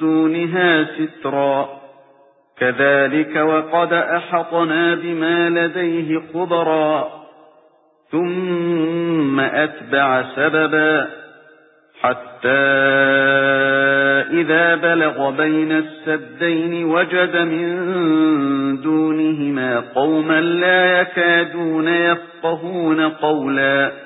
دُونِهَا سِتْرًا. كَذَلِكَ وَقَدْ أَحَطْنَا بِمَا لَدَيْهِ خُبْرًا ثُمَّ أَتْبَعَ سَبَبًا. حَتَّى إِذَا بَلَغَ بَيْنَ السَّدَّيْنِ وَجَدَ مِن دُونِهِمَا قَوْمًا لَّا يَكَادُونَ يَفْقَهُونَ قَوْلًا.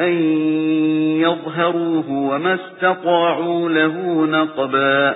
أَن يَظْهَرُوهُ وَمَا اسْتَطَاعُوا لَهُ نَقْبًا.